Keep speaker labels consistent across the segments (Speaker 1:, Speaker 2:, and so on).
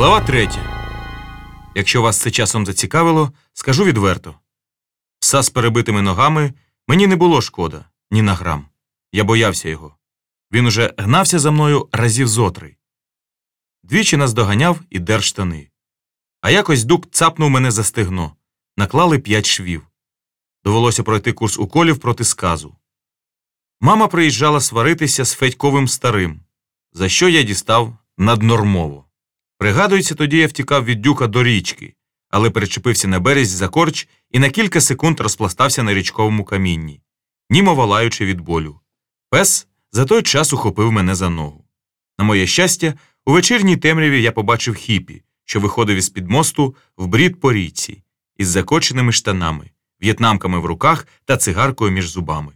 Speaker 1: Глава третя. Якщо вас це часом зацікавило, скажу відверто. Пса з перебитими ногами мені не було шкода, ні на грам. Я боявся його. Він уже гнався за мною разів зотри. Двічі нас доганяв і дер штани. А якось дук цапнув мене за стегно, наклали п'ять швів. Довелося пройти курс уколів проти сказу. Мама приїжджала сваритися з Федьковим старим, за що я дістав наднормово. Пригадується, тоді я втікав від дюка до річки, але перечепився на березь за корч і на кілька секунд розпластався на річковому камінні, німо валаючи від болю. Пес за той час ухопив мене за ногу. На моє щастя, у вечірній темряві я побачив хіпі, що виходив із під мосту в брід по річці, із закоченими штанами, в'єтнамками в руках та цигаркою між зубами.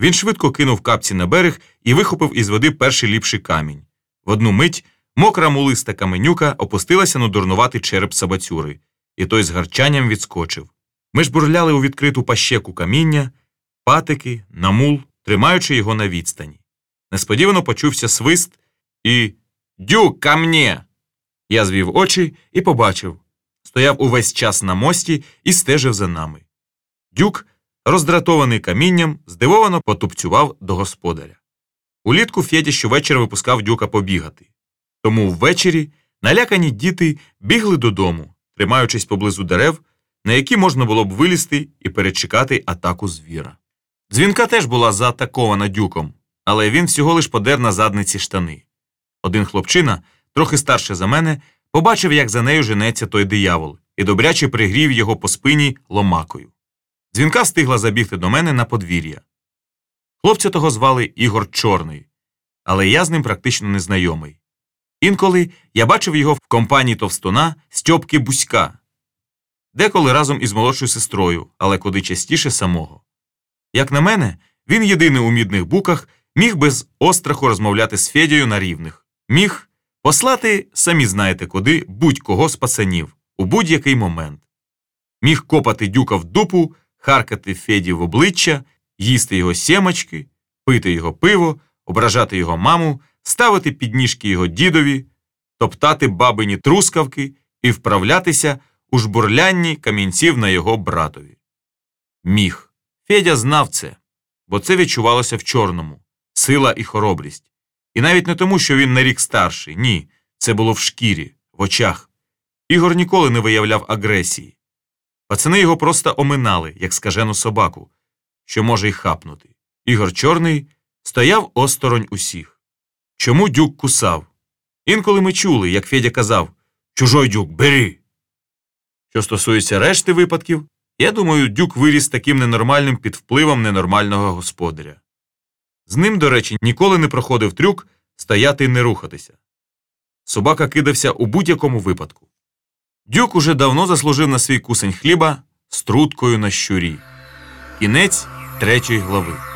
Speaker 1: Він швидко кинув капці на берег і вихопив із води перший ліпший камінь. В одну мить мокра мулиста каменюка опустилася на дурнуватий череп сабацюри, і той з гарчанням відскочив. Ми ж бурляли у відкриту пащеку каміння, патики, намул, тримаючи його на відстані. Несподівано почувся свист і Дюк, ка мне!» Я звів очі і побачив. Стояв увесь час на мості і стежив за нами. Дюк, роздратований камінням, здивовано потупцював до господаря. Улітку Федя щовечора випускав дюка побігати. Тому ввечері налякані діти бігли додому, тримаючись поблизу дерев, на які можна було б вилізти і перечекати атаку звіра. Дзвінка теж була заатакована дюком, але він всього лиш подер на задниці штани. Один хлопчина, трохи старше за мене, побачив, як за нею женеться той диявол, і добряче пригрів його по спині ломакою. Дзвінка встигла забігти до мене на подвір'я. Хлопця того звали Ігор Чорний, але я з ним практично незнайомий. Інколи я бачив його в компанії товстуна Стьопки Буська, деколи разом із молодшою сестрою, але куди частіше самого. Як на мене, він єдиний у мідних буках міг без остраху розмовляти з Федією на рівних, міг послати, самі знаєте куди, будь-кого з пацанів у будь-який момент, міг копати дюка в дупу, харкати Феді в обличчя, їсти його сімочки, пити його пиво, ображати його маму, ставити підніжки його дідові, топтати бабині трускавки і вправлятися у жбурлянні камінців на його братові. Міг. Федя знав це, бо це відчувалося в чорному сила і хоробрість. І навіть не тому, що він на рік старший, ні, це було в шкірі, в очах. Ігор ніколи не виявляв агресії. Пацани його просто оминали, як скажену собаку, що може й хапнути. Ігор Чорний стояв осторонь усіх. Чому дюк кусав? Інколи ми чули, як Федя казав Чужой дюк, бери. Що стосується решти випадків, я думаю, дюк виріс таким ненормальним під впливом ненормального господаря. З ним, до речі, ніколи не проходив трюк стояти і не рухатися. Собака кидався у будь-якому випадку. Дюк уже давно заслужив на свій кусень хліба з труткою на щурі. Кінець третьої глави.